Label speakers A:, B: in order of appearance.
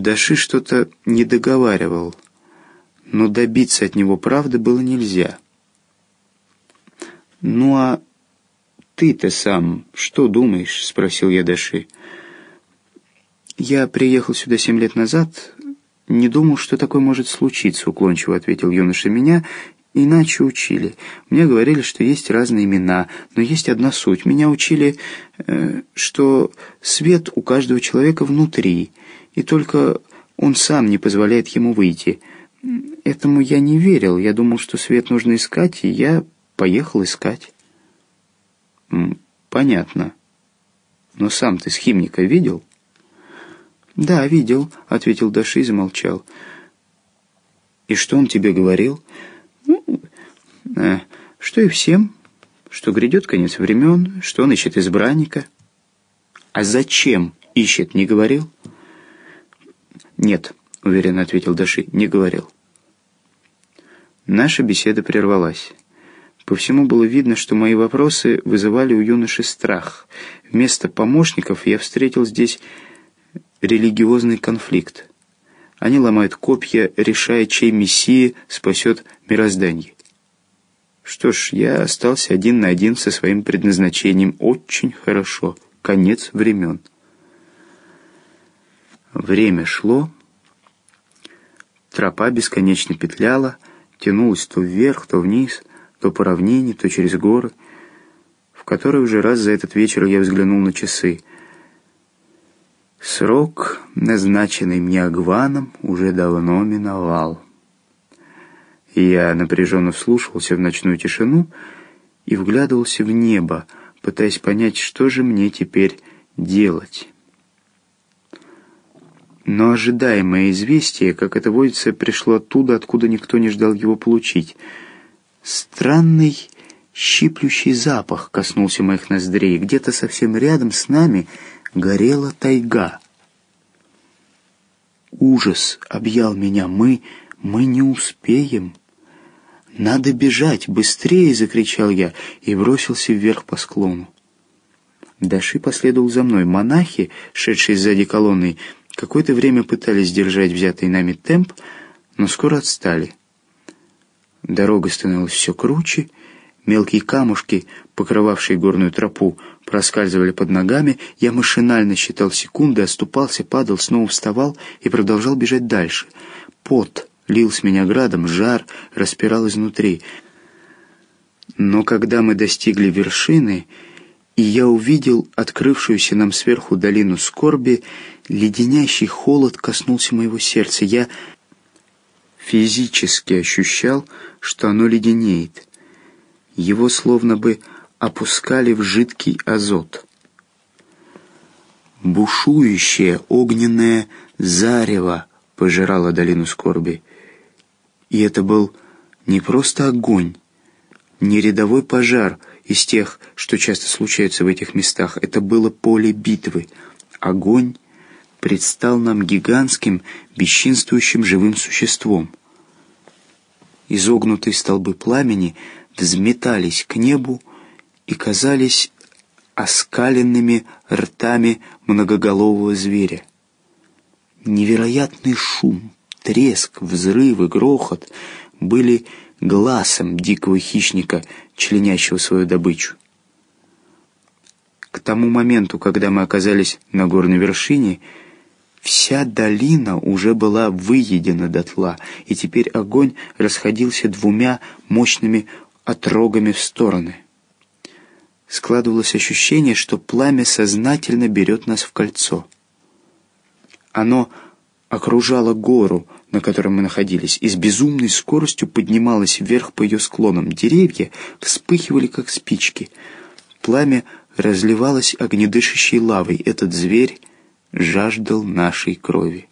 A: Даши что-то не договаривал, но добиться от него правды было нельзя. «Ну а ты-то сам что думаешь?» — спросил я Даши. «Я приехал сюда семь лет назад, не думал, что такое может случиться», — уклончиво ответил юноша меня, Иначе учили. Мне говорили, что есть разные имена, но есть одна суть. Меня учили, э, что свет у каждого человека внутри, и только он сам не позволяет ему выйти. Этому я не верил. Я думал, что свет нужно искать, и я поехал искать. Понятно. Но сам ты схимника видел? Да, видел, ответил Даши и замолчал. И что он тебе говорил? Ну, э, что и всем, что грядет конец времен, что он ищет избранника. А зачем ищет, не говорил? Нет, уверенно ответил Даши, не говорил. Наша беседа прервалась. По всему было видно, что мои вопросы вызывали у юноши страх. Вместо помощников я встретил здесь религиозный конфликт. Они ломают копья, решая, чей мессия спасет мироздание. Что ж, я остался один на один со своим предназначением. Очень хорошо. Конец времен. Время шло. Тропа бесконечно петляла, тянулась то вверх, то вниз, то по равнине, то через горы, в который уже раз за этот вечер я взглянул на часы — Срок, назначенный мне Агваном, уже давно миновал. Я напряженно вслушивался в ночную тишину и вглядывался в небо, пытаясь понять, что же мне теперь делать. Но ожидаемое известие, как это водится, пришло оттуда, откуда никто не ждал его получить. Странный щиплющий запах коснулся моих ноздрей. Где-то совсем рядом с нами — горела тайга. Ужас объял меня. Мы, мы не успеем. «Надо бежать! Быстрее!» — закричал я и бросился вверх по склону. Даши последовал за мной. Монахи, шедшие сзади колонны, какое-то время пытались держать взятый нами темп, но скоро отстали. Дорога становилась все круче, Мелкие камушки, покрывавшие горную тропу, проскальзывали под ногами. Я машинально считал секунды, оступался, падал, снова вставал и продолжал бежать дальше. Пот лил с меня градом, жар распирал изнутри. Но когда мы достигли вершины, и я увидел открывшуюся нам сверху долину скорби, леденящий холод коснулся моего сердца. Я физически ощущал, что оно леденеет. Его словно бы опускали в жидкий азот. Бушующее огненное зарево пожирало долину скорби. И это был не просто огонь, не рядовой пожар из тех, что часто случаются в этих местах. Это было поле битвы. Огонь предстал нам гигантским, бесчинствующим живым существом. Изогнутые столбы пламени — взметались к небу и казались оскаленными ртами многоголового зверя. Невероятный шум, треск, взрывы, грохот были глазом дикого хищника, членящего свою добычу. К тому моменту, когда мы оказались на горной вершине, вся долина уже была выедена дотла, и теперь огонь расходился двумя мощными отрогами в стороны. Складывалось ощущение, что пламя сознательно берет нас в кольцо. Оно окружало гору, на которой мы находились, и с безумной скоростью поднималось вверх по ее склонам. Деревья вспыхивали, как спички. Пламя разливалось огнедышащей лавой. Этот зверь жаждал нашей крови.